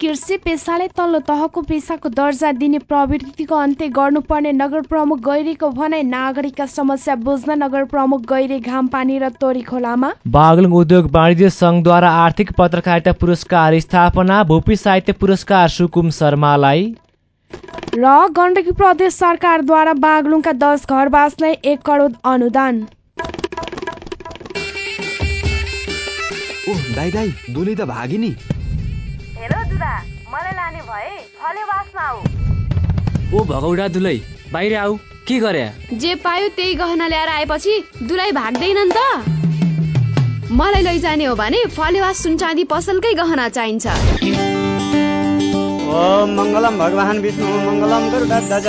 कृषि पेसालाई तल्लो तहको पेसाको दर्जा दिने प्रवृत्तिको अन्त्य गर्नुपर्ने नगर प्रमुख गैरीको भनाइ नागरिकका समस्या बुझ्न नगर प्रमुख गैरे घामपानी र तोरी खोलामा। बागलुङ उद्योग वाणिज्य सङ्घद्वारा आर्थिक पत्रकारिता पुरस्कार स्थापना भूपी साहित्य पुरस्कार सुकुम शर्मालाई। र गण्डकी प्रदेश सरकारद्वारा बागलुङका दस घरवासलाई एक करोड अनुदान। ओह दाइ दाइ दुली त भागी हेलो दुदा मलाई लाने भए फलेवासमा आऊ। ओ भगौडा दुलै बाहिर आऊ के गरे? जे पायो त्यही गहना ल्याएर आएपछि दुलाई भाग्दैन नि त। मलाई लैजाने हो भने फलेवा सुनचाँदी पसलकै गहना चाहिन्छ। ओम मङ्गलम भगवान् विष्णु मङ्गलम गरुडध्वज।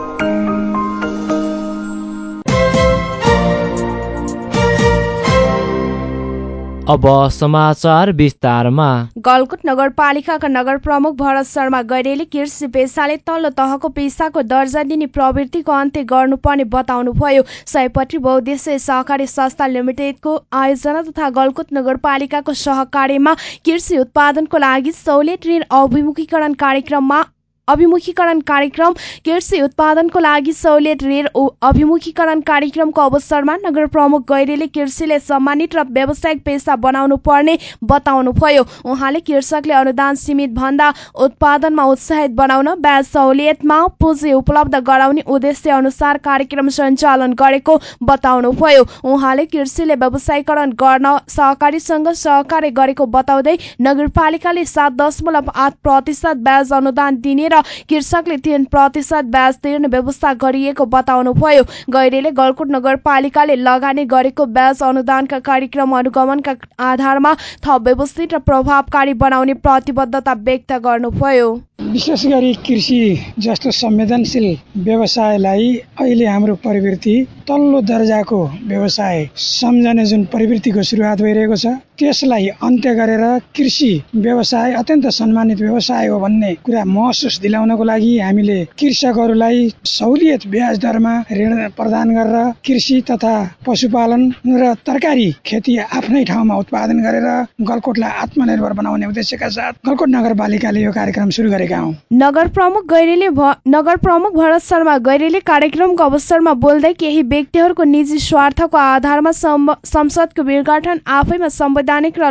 अब समाचार विस्तारमा। गलकुट नगरपालिकाका नगर प्रमुख भरत शर्मा गैरेले कृषि पेसाले तल्लो तहको पेसाको दर्जा दिने प्रवृत्तिको अन्त्य गर्नुपर्ने बताउनुभयो। सयपत्री बहुद्देश्य सहकारी संस्था लिमिटेडको आयोजना तथा गलकुट नगरपालिकाको सहकार्यमा कृषि उत्पादनको लागि सहुलियत ऋण अभिमुखीकरण कार्यक्रममा अभिमुखीकरण कार्यक्रम कृषि उत्पादनको लागि सहुलियत ऋण अभिमुखीकरण कार्यक्रमको अवसरमा नगर प्रमुख गैरेले कृषिले सम्मानित र व्यावसायिक पेसा बनाउनु पर्ने बताउनुभयो। उहाँले कृषकले अनुदान सीमित भन्दा उत्पादनमा उत्साहित बनाउन ब्याज सहुलियतमा पुँजी उपलब्ध गराउने उद्देश्य अनुसार कार्यक्रम सञ्चालन गरेको बताउनुभयो। उहाँले कृषिले व्यवसायीकरण गर्न सहकारीसँग सहकार्य गरेको बताउँदै नगरपालिकाले सात दशमलव आठ प्रतिशत ब्याज अनुदान दिने र कृषकले तीन प्रतिशत ब्याज तिर्ने व्यवस्था गरिएको बताउनुभयो। गैरेले गलकुट नगरपालिकाले लगानी गरेको ब्याज अनुदानका कार्यक्रम अनुगमनका आधारमा थप व्यवस्थित र प्रभावकारी बनाउने प्रतिबद्धता व्यक्त गर्नुभयो। विशेष गरी कृषि जस्तो संवेदनशील व्यवसायलाई अहिले हाम्रो प्रवृत्ति तल्लो दर्जाको व्यवसाय सम्झने जुन प्रवृत्तिको सुरुवात भइरहेको छ त्यसलाई अन्त्य गरेर कृषि व्यवसाय अत्यन्त सम्मानित व्यवसाय हो भन्ने कुरा महसुस दिलाउनको लागि हामीले कृषकहरूलाई सहुलियत ब्याज दरमा ऋण प्रदान गरेर कृषि तथा पशुपालन र तरकारी खेती आफ्नै ठाउँमा उत्पादन गरेर गलकोटलाई आत्मनिर्भर बनाउने उद्देश्यका साथ गलकोट नगरपालिकाले यो कार्यक्रम सुरु गरेका हौ नगर प्रमुख गैरेले नगर प्रमुख भरत शर्मा गैरेले कार्यक्रमको अवसरमा बोल्दै केही व्यक्तिहरूको निजी स्वार्थको आधारमा संसदको विघटन आफैमा संवैधानिक र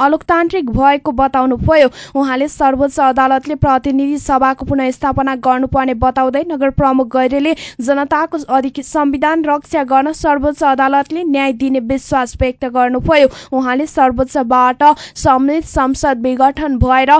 अलोकतान्त्रिक भएको बताउनुभयो उहाँले सर्वोच्च अदालतले प्रतिनिधि सभाको पुनस्थापना गर्नुपर्ने बताउँदै नगर प्रमुख गैरेले जनताको अधिक संविधान रक्षा गर्न सर्वोच्च अदालतले न्याय दिने विश्वास व्यक्त गर्नुभयो। उहाँले सर्वोच्चबाट सम्मिलित संसद विघटन भएर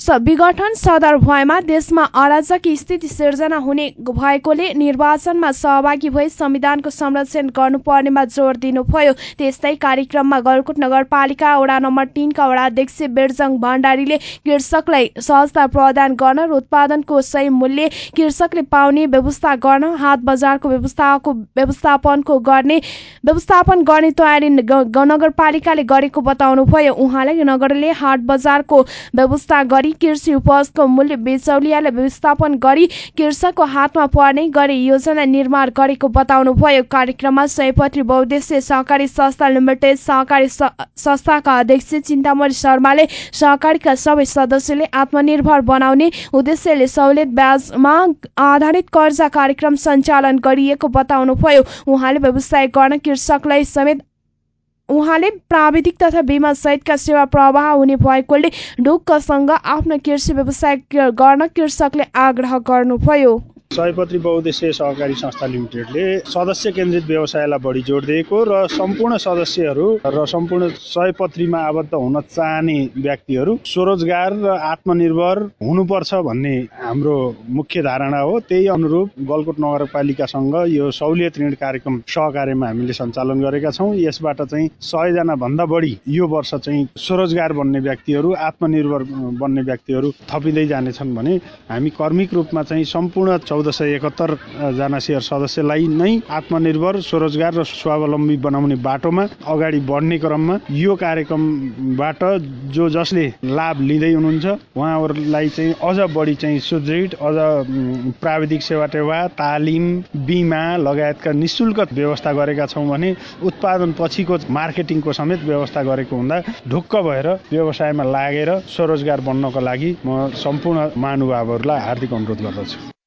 विघटन सदर भएमा देशमा अराजक स्थिति सिर्जना हुने भएकोले निर्वाचनमा सहभागी भई संविधानको संरक्षण गर्नुपर्नेमा जोड दिनुभयो। त्यस्तै कार्यक्रममा गलकुट नगरपालिका वडा नम्बर तीनका वडाध्यक्ष बिरजङ भण्डारीले कृषकलाई सहजता प्रदान गर्न र उत्पादनको सही मूल्य कृषकले पाउने व्यवस्था गर्न हाट बजारको व्यवस्थाको व्यवस्थापनको गर्ने व्यवस्थापन गर्ने तयारी नगरपालिकाले गरेको बताउनुभयो। उहाँले नगरले हाट बजारको व्यवस्था गरी गरी कृषि उपजको मूल्य बिचौलियाले व्यवस्थापन गरी कृषकको हातमा पर्ने गरी योजना निर्माण गरेको बताउनुभयो कार्यक्रममा सयपत्री बहुद्देश्य सहकारी संस्था लिमिटेड सहकारी संस्थाका अध्यक्ष चिन्तामणी शर्माले सहकारीका सबै सदस्यले आत्मनिर्भर बनाउने उद्देश्यले सहुलियत ब्याजमा आधारित कर्जा कार्यक्रम सञ्चालन गरिएको बताउनुभयो उहाँले व्यवसाय गर्न कृषकलाई समेत उहाँले प्राविधिक तथा बिमा सहितका सेवा प्रवाह हुने भएकोले ढुक्कसँग आफ्नो कृषि व्यवसाय गर्न कृषकले आग्रह गर्नुभयो। सयपत्री बहुद्देश्य सहकारी संस्था लिमिटेडले सदस्य केन्द्रित व्यवसायलाई बढी जोड दिएको र सम्पूर्ण सदस्यहरू र सम्पूर्ण सयपत्रीमा आबद्ध हुन चाहने व्यक्तिहरू स्वरोजगार र आत्मनिर्भर हुनुपर्छ भन्ने हाम्रो मुख्य धारणा हो। त्यही अनुरूप गलकोट नगरपालिकासँग यो सहुलियत ऋण कार्यक्रम सहकार्यमा हामीले सञ्चालन गरेका छौँ। यसबाट चाहिँ सयजना भन्दा बढी यो वर्ष चाहिँ स्वरोजगार बन्ने व्यक्तिहरू आत्मनिर्भर बन्ने व्यक्तिहरू थपिँदै जानेछन् भने हामी कर्मिक रूपमा चाहिँ सम्पूर्ण चौध सय एकहत्तरजना सेयर सदस्यलाई नै आत्मनिर्भर स्वरोजगार र स्वावलम्बी बनाउने बाटोमा अगाडि बढ्ने क्रममा यो कार्यक्रमबाट जो जसले लाभ लिँदै हुनुहुन्छ उहाँहरूलाई चाहिँ अझ बढी चाहिँ सुदृढ अझ प्राविधिक सेवा टेवा तालिम बिमा लगायतका निशुल्क व्यवस्था गरेका छौँ भने उत्पादन पछिको मार्केटिङको समेत व्यवस्था गरेको हुँदा ढुक्क भएर व्यवसायमा लागेर स्वरोजगार बन्नको लागि म सम्पूर्ण महानुभावहरूलाई हार्दिक अनुरोध गर्दछु।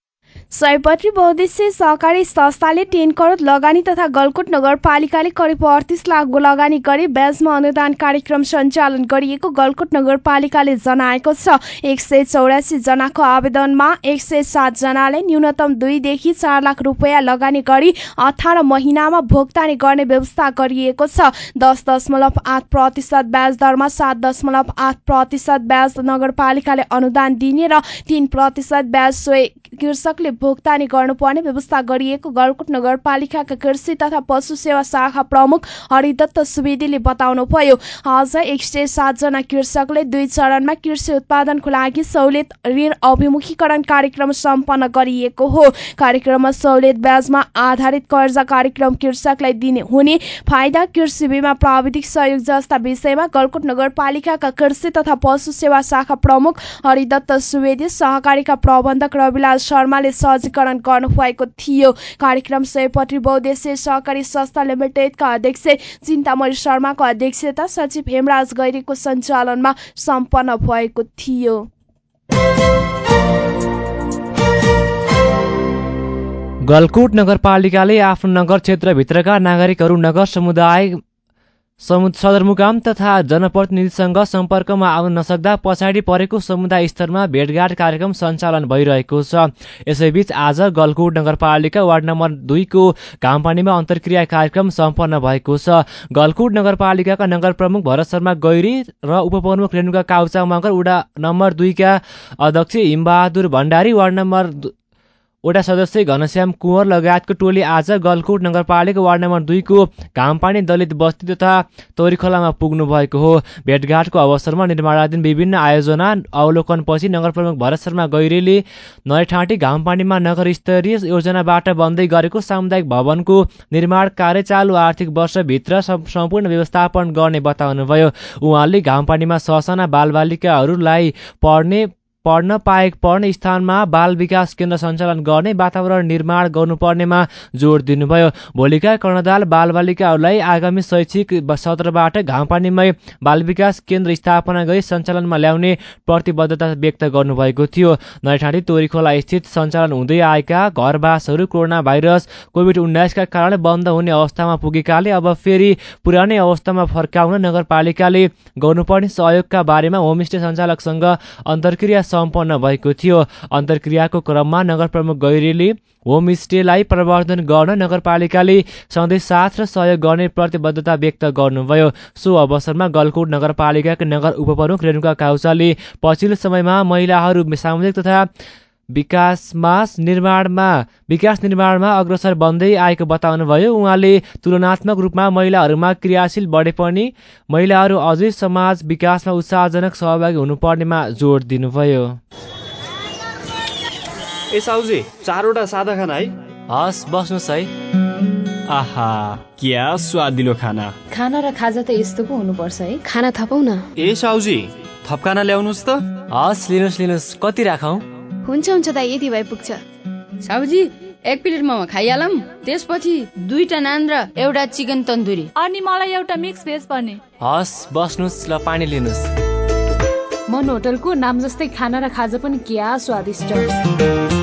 सयपत्री बहुद्देश्य सहकारी संस्थाले तीन करोड लगानी तथा गलकोट नगरपालिकाले करिब अडतिस लाख लगानी गरी ब्याजमा अनुदान कार्यक्रम सञ्चालन गरिएको गलकोट नगरपालिकाले जनाएको छ। एक सय चौरासी जनाको आवेदनमा एक सय सात जनाले न्यूनतम दुईदेखि चार लाख रुपियाँ लगानी गरी अठार महिनामा भुक्तानी गर्ने व्यवस्था गरिएको छ। दस दशमलव आठ प्रतिशत ब्याज दरमा सात दशमलव आठ प्रतिशत ब्याज नगरपालिकाले अनुदान दिने र तीन प्रतिशत ब्याज सोही कृषकले भुक्तानी गर्नुपर्ने व्यवस्था गरिएको गलकुट नगरपालिकाका कृषि तथा पशु सेवा शाखा प्रमुख हरिदत्त सुवेदीले बताउनुभयो। आज एक सय सातजना कृषकले दुई चरणमा कृषि उत्पादनको लागि सहुलियत ऋण अभिमुखीकरण कार्यक्रम सम्पन्न गरिएको हो। कार्यक्रममा सहुलियत ब्याजमा आधारित कर्जा कार्यक्रम कृषकलाई दिने हुने फाइदा कृषि बिमा प्राविधिक सहयोग जस्ता विषयमा गलकुट नगरपालिकाका कृषि तथा पशु सेवा शाखा प्रमुख हरिदत्त सुवेदी सहकारीका प्रबन्धक रविलाल शर्माले सहजीकरण गर्नुभएको थियो। कार्यक्रम सयपत्री बहुद्देश्य सहकारी संस्था लिमिटेडका अध्यक्ष चिन्तामणि शर्माको अध्यक्षता सचिव हेमराज गैरीको सञ्चालनमा सम्पन्न भएको थियो। गलकुट नगरपालिकाले आफ्नो नगर क्षेत्रभित्रका नागरिकहरू नगर समुदाय सदरमुकाम तथा जनप्रतिनिधिसँग सम्पर्कमा आउन नसक्दा पछाडि परेको समुदाय स्तरमा भेटघाट कार्यक्रम सञ्चालन भइरहेको छ। यसैबीच आज गलकुट नगरपालिका वार्ड नम्बर दुईको घामपानीमा अन्तर्क्रिया कार्यक्रम सम्पन्न भएको छ। गलकुट नगरपालिकाका नगर प्रमुख भरत शर्मा गैरी र उपप्रमुख रेणुका काउचा मगर वडा नम्बर दुईका अध्यक्ष हिमबहादुर भण्डारी वार्ड नम्बर वडा सदस्य घनश्याम कुँवर लगायतको टोली आज गलकुट नगरपालिका वार्ड नम्बर दुईको घामपानी दलित बस्ती तथा तोरीखोलामा पुग्नु भएको हो। भेटघाटको अवसरमा निर्माणाधीन विभिन्न आयोजना अवलोकनपछि नगर प्रमुख भरत शर्मा गैरेले नयठाँटी घामपानीमा नगर स्तरीय योजनाबाट बन्दै गरेको सामुदायिक भवनको निर्माण कार्य चालु आर्थिक वर्षभित्र सम्पूर्ण व्यवस्थापन गर्ने बताउनुभयो। उहाँले घामपानीमा ससाना बालबालिकाहरूलाई पढ्ने पढ्न पाए पढ्ने स्थानमा बाल विकास केन्द्र सञ्चालन गर्ने वातावरण निर्माण गर्नुपर्नेमा जोड दिनुभयो। भोलिका कर्णदाल बालबालिकाहरूलाई आगामी शैक्षिक सत्रबाट घामपानीमै बाल विकास केन्द्र स्थापना गरी सञ्चालनमा ल्याउने प्रतिबद्धता व्यक्त गर्नुभएको थियो। नैठाँटी तोरीखोला स्थित सञ्चालन हुँदै आएका घरवासहरू कोरोना भाइरस कोभिड उन्नाइसका कारण बन्द हुने अवस्थामा पुगेकाले अब फेरि पुरानै अवस्थामा फर्काउन नगरपालिकाले गर्नुपर्ने सहयोगका बारेमा होमस्टे सञ्चालकसँग अन्तर्क्रिया सम्पन्न भएको थियो। अन्तर्क्रियाको क्रममा नगर प्रमुख गैरीले होमस्टेलाई प्रवर्धन गर्न नगरपालिकाले सधैँ साथ र सहयोग गर्ने प्रतिबद्धता व्यक्त गर्नुभयो। सो अवसरमा गलकोट नगरपालिकाका नगर उपप्रमुख रेणुका काउचाले पछिल्लो समयमा महिलाहरू सामुदायिक तथा विकासमा निर्माणमा विकास निर्माणमा अग्रसर बन्दै आएको बताउनुभयो उहाँले तुलनात्मक रूपमा महिलाहरूमा क्रियाशील बढे पनि महिलाहरू अझै समाज विकासमा उत्साहजनक सहभागी हुनुपर्नेमा जोड दिनुभयो। ए साउजी चारवटा सादा खाना है? हस् बस्नुहोस् है। आहा क्या स्वादिलो खाना। खाना र खाजा त यस्तो पो हुनुपर्छ है। खाना थपौ न ए साउजी थप खाना ल्याउनुहोस् त। हस् लिनुहोस् लिनुहोस्। कति राखौँ? हुन्छ हुन्छ दाइ यति भए पुग्छ साउजी एक प्लेट मोमो खाइहालौँ। त्यसपछि दुईटा नान र एउटा चिकन तन्दुरी। अनि मलाई एउटा मिक्स भेज पनि हस् बस्नुहोस् ल पानी लिनुहोस् मन होटलको नाम जस्तै खाना र खाजा पनि क्या स्वादिष्ट।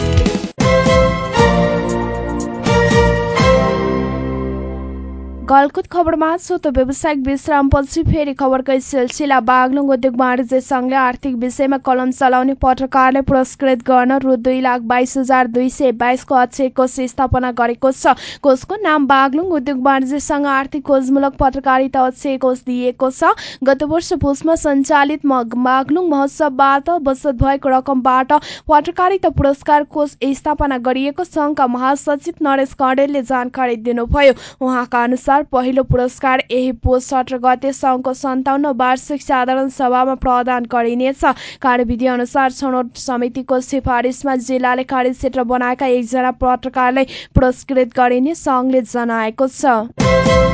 गलकुत खबरमा छोटो व्यावसायिक विश्रामपछि फेरि खबरकै सिलसिला बागलुङ उद्योग वाणिज्य सङ्घले आर्थिक विषयमा कलम चलाउने पत्रकारले पुरस्कृत गर्न रु दुई लाख बाइस हजार दुई सय बाइसको अक्षय कोष स्थापना गरेको छ। कोषको नाम बागलुङ उद्योग वाणिज्य सङ्घ आर्थिक खोजमूलक पत्रकारिता अक्षय कोष दिएको छ। गत वर्ष पुसमा सञ्चालित बागलुङ महोत्सवबाट बचत भएको रकमबाट पत्रकारिता पुरस्कार कोष स्थापना गरिएको सङ्घका महासचिव नरेश कडेलले जानकारी दिनुभयो। उहाँका अनुसार पहिलो पुरस्कार यही पोष सत्र गते सङ्घको सन्ताउन्न वार्षिक साधारण सभामा प्रदान गरिनेछ। कार्यविधि अनुसार छनौट समितिको सिफारिसमा जिल्लाले कार्यक्षेत्र बनाएका एकजना पत्रकारलाई पुरस्कृत गरिने सङ्घले जनाएको छ।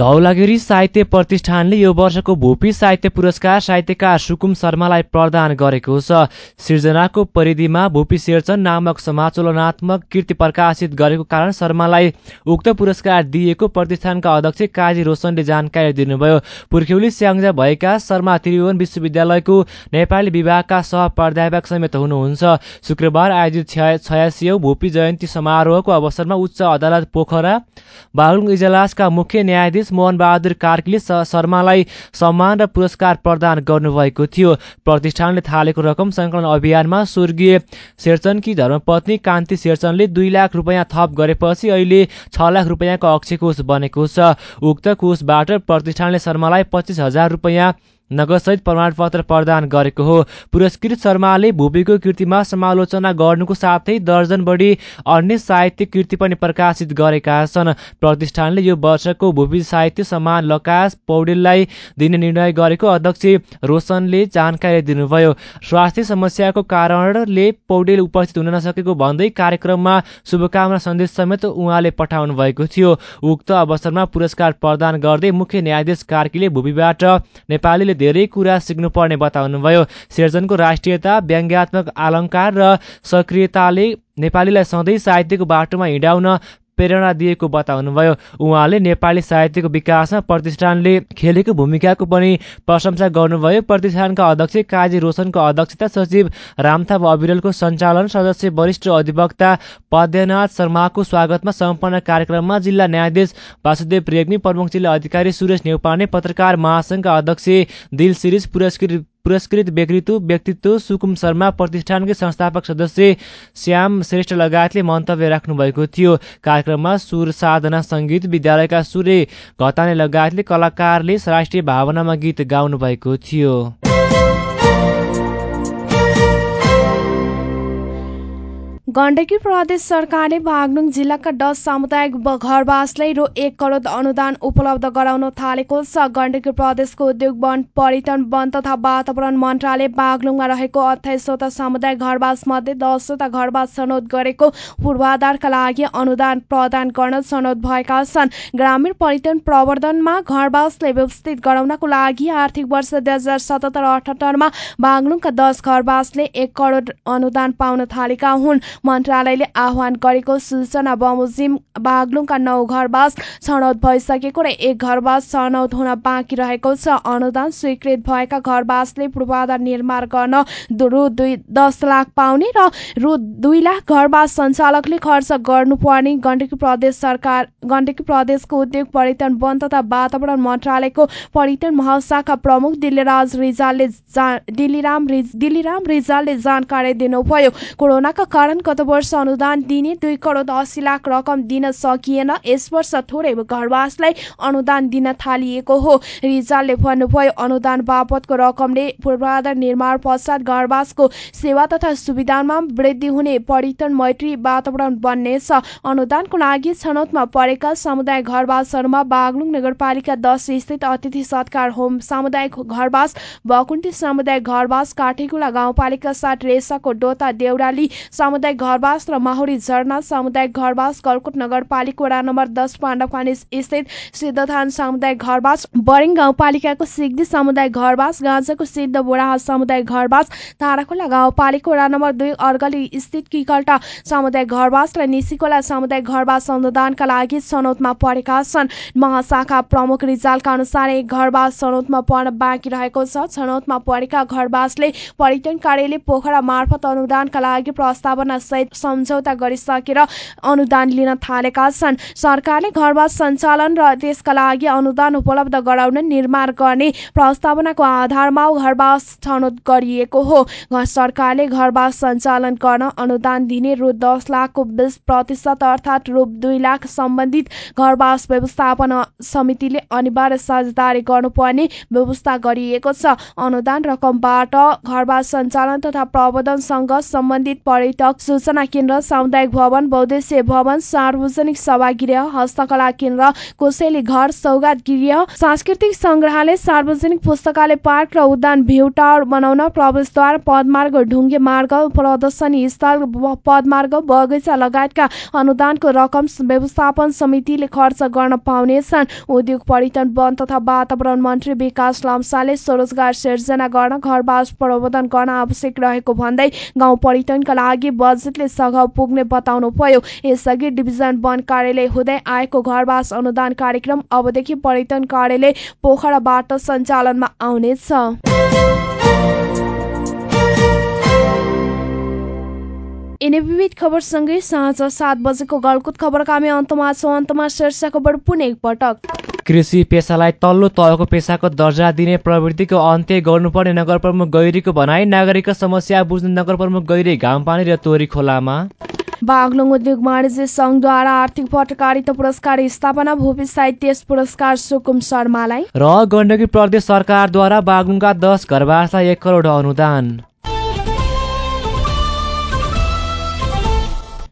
धौलागिरी साहित्य प्रतिष्ठानले यो वर्षको भूपी साहित्य पुरस्कार साहित्यकार सुकुम शर्मालाई प्रदान गरेको छ। सिर्जनाको परिधिमा भूपी शेरचन नामक समाचोलनात्मक कृति प्रकाशित गरेको कारण शर्मालाई उक्त पुरस्कार दिएको प्रतिष्ठानका अध्यक्ष काजी रोशनले जानकारी दिनुभयो। पुर्ख्यौली स्याङ्जा भएका शर्मा त्रिभुवन विश्वविद्यालयको नेपाली विभागका सह प्राध्यापक समेत हुनुहुन्छ। शुक्रबार आयोजित छयासी भूपी जयन्ती समारोहको अवसरमा उच्च अदालत पोखरा बागलुङ इजलासका मुख्य न्यायाधीश मोहन बहादुर कार्कीले शर्मालाई सम्मान र पुरस्कार प्रदान गर्नुभएको थियो। प्रतिष्ठानले थालेको रकम सङ्कलन अभियानमा स्वर्गीय शेरचनकी धर्मपत्नी कान्ति शेरचनले दुई लाख रुपियाँ थप गरेपछि अहिले छ लाख रुपियाँको अक्षय कोष बनेको छ। उक्त कोषबाट प्रतिष्ठानले शर्मालाई पच्चिस हजार रुपियाँ नगदसहित प्रमाणपत्र प्रदान गरेको हो। पुरस्कृत शर्माले भूपिको कृतिमा समालोचना गर्नुको साथै दर्जन बढी अन्य साहित्य कृति पनि प्रकाशित गरेका छन्। प्रतिष्ठानले यो वर्षको भूपी साहित्य सम्मान लकास पौडेललाई दिने निर्णय गरेको अध्यक्ष रोशनले जानकारी दिनुभयो। स्वास्थ्य समस्याको कारणले पौडेल उपस्थित हुन नसकेको भन्दै कार्यक्रममा शुभकामना सन्देश समेत उहाँले पठाउनु भएको थियो। उक्त अवसरमा पुरस्कार प्रदान गर्दै मुख्य न्यायाधीश कार्कीले भूपिबाट नेपालीले धेरै कुरा सिक्नुपर्ने बताउनुभयो। सिर्जनको राष्ट्रियता व्यङ्ग्यात्मक अलङ्कार र सक्रियताले नेपालीलाई सधैँ साहित्यको बाटोमा हिँडाउन प्रेरणा दिएको बताउनुभयो। उहाँले नेपाली साहित्यको विकासमा प्रतिष्ठानले खेलेको भूमिकाको पनि प्रशंसा गर्नुभयो। प्रतिष्ठानका अध्यक्ष काजी रोशनको अध्यक्षता सचिव रामथाप अविरलको सञ्चालन सदस्य वरिष्ठ अधिवक्ता पद्यनाथ शर्माको स्वागतमा सम्पन्न कार्यक्रममा जिल्ला न्यायाधीश वासुदेव रेग्मी प्रमुख जिल्ला अधिकारी सुरेश नेउपाने पत्रकार महासङ्घका अध्यक्ष दिल सिरिज पुरस्कृत पुरस्कृत व्यक्तित्व व्यक्तित्व सुकुम शर्मा प्रतिष्ठानकै संस्थापक सदस्य श्याम श्रेष्ठ लगायतले मन्तव्य राख्नुभएको थियो। कार्यक्रममा सुर साधना सङ्गीत विद्यालयका सूर्य घताने लगायतले कलाकारले राष्ट्रिय भावनामा गीत गाउनु भएको थियो। गण्डकी प्रदेश सरकारले बागलुङ जिल्लाका दस सामुदायिक घरवासलाई रु एक करोड अनुदान उपलब्ध गराउन थालेको छ। गण्डकी प्रदेशको उद्योग वन पर्यटन वन तथा वातावरण मन्त्रालय बागलुङमा रहेको अठाइसवटा सामुदायिक घरवास मध्ये दसवटा घरवास छनौट गरेको पूर्वाधारका लागि अनुदान प्रदान गर्न छनौट भएका छन्। ग्रामीण पर्यटन प्रवर्धनमा घरवासलाई व्यवस्थित गराउनको लागि आर्थिक वर्ष दुई हजार सतहत्तर अठहत्तरमा बागलुङका दस घरवासले एक करोड अनुदान पाउन थालेका हुन्। मन्त्रालयले आह्वान गरेको सूचना बमोजिम बागलुङका नौ घरवास छनौट भइसकेको र एक घरवास छनौट हुन बाँकी रहेको छ। अनुदान स्वीकृत भएका घरवासले पूर्वाधार निर्माण गर्न रु दुई दस लाख पाउने र रु दुई लाख घरवास सञ्चालकले खर्च गर्नुपर्ने गण्डकी प्रदेश सरकार गण्डकी प्रदेशको उद्योग पर्यटन वन तथा वातावरण मन्त्रालयको पर्यटन महाशाखा प्रमुख दिल्लीराज रिजालले दिल्लीराम दिल्लीराम रिजालले जानकारी दिनुभयो। कोरोनाका कारण गत वर्ष अनुदान दिने दुई करोड अस्सी लाख रकम दिन सकिएन। यस वर्ष थोरै घरवासलाई अनुदान दिन थालिएको हो। रिजालले भन्नुभयो अनुदान बापतको रकमले पूर्वाधार निर्माण पश्चात घरवासको सेवा तथा सुविधामा वृद्धि हुने पर्यटन मैत्री वातावरण बन्नेछ। अनुदानको लागि छनौटमा परेका समुदाय घरवासहरूमा बागलुङ नगरपालिका दस स्थित अतिथि सत्कार होम सामुदायिक घरवास बकुन्टी सामुदायिक घरवास काठेगुला गाउँपालिका साथ रेसाको डोता देउराली सामुदायिक घरवास र माहुरी झरना सामुदायिक घरवास गलकोट नगरपालिका वडा नम्बर दस पाण्डपानी स्थित सिद्धधान सामुदायिक घरवास बरिङ गाउँपालिकाको सिग्दी सामुदायिक घरवास गाँजाको सिद्ध बुढाहा सामुदायिक घरवास ताराखोला गाउँपालिका वडा नम्बर दुई अर्गली स्थित किकल्टा सामुदायिक घरवास र निसिकोला सामुदायिक घरवास अनुदानका लागि छनौटमा परेका छन्। महाशाखा प्रमुख रिजालका अनुसार एक घरवास छनौटमा पर्न बाँकी रहेको छ। छनौटमा परेका घरवासले पर्यटन कार्यालय पोखरा मार्फत अनुदानका लागि प्रस्तावना सहित सम्झौता गरिसकेर अनुदान लिन थालेका छन्। सरकारले घरबास सञ्चालन र त्यसका लागि अनुदान उपलब्ध गराउन निर्माण गर्ने प्रस्तावनाको आधारमा घरबास छनौट गरिएको हो। सरकारले घरबास सञ्चालन गर्न अनुदान दिने रु दस लाखको बिस प्रतिशत अर्थात् रु दुई लाख सम्बन्धित घरबास व्यवस्थापन समितिले अनिवार्य साझेदारी गर्नुपर्ने व्यवस्था गरिएको छ। अनुदान रकमबाट घरबास सञ्चालन तथा प्रबन्धनसँग सम्बन्धित पर्यटक सूचना केन्द्र सामुदायिक भवन बौद्धेश्य भवन सार्वजनिक सभागृह हस्तकला केन्द्र कोसेली घर सौगात गृह सांस्कृतिक संग्रहालय सार्वजनिक पुस्तकालय पार्क र उद्यान भ्यू टावर बनाउन प्रवेशद्वार पदमार्ग ढुङ्गे मार्ग प्रदर्शनी स्थल पदमार्ग बगैँचा लगायतका अनुदानको रकम व्यवस्थापन समितिले खर्च गर्न पाउनेछन् उद्योग पर्यटन वन तथा वातावरण मन्त्री विकास लम्साले स्वरोजगार सिर्जना गर्न घरबास प्रबन्धन गर्न आवश्यक रहेको भन्दै गाउँ पर्यटनका लागि बजेटले सघाउ पुग्ने बताउनु भयो। यसअघि डिभिजन वन कार्यालय हुँदै आएको घरबास अनुदान कार्यक्रम अबदेखि पर्यटन कार्यालय पोखराबाट सञ्चालनमा आउनेछ। यिनै विविध खबरसँगै साँझ सात बजेको गलकुत खबरका हामी अन्तमा छौँ अन्तमा शीर्ष खबर पुनः एकपटक कृषि पेसालाई तल्लो तहको पेसाको दर्जा दिने प्रवृत्तिको अन्त्य गर्नुपर्ने नगर प्रमुख गैरीको भनाई नागरिकको समस्या बुझ्ने नगर प्रमुख गैरी घामपानी र तोरी खोलामा। बागलुङ उद्योग वाणिज्य सङ्घद्वारा आर्थिक पत्रकारिता पुरस्कार स्थापना भूपि साहित्य पुरस्कार सुकुम शर्मालाई। र गण्डकी प्रदेश सरकारद्वारा बागलुङका दस घरवासलाई एक करोड अनुदान।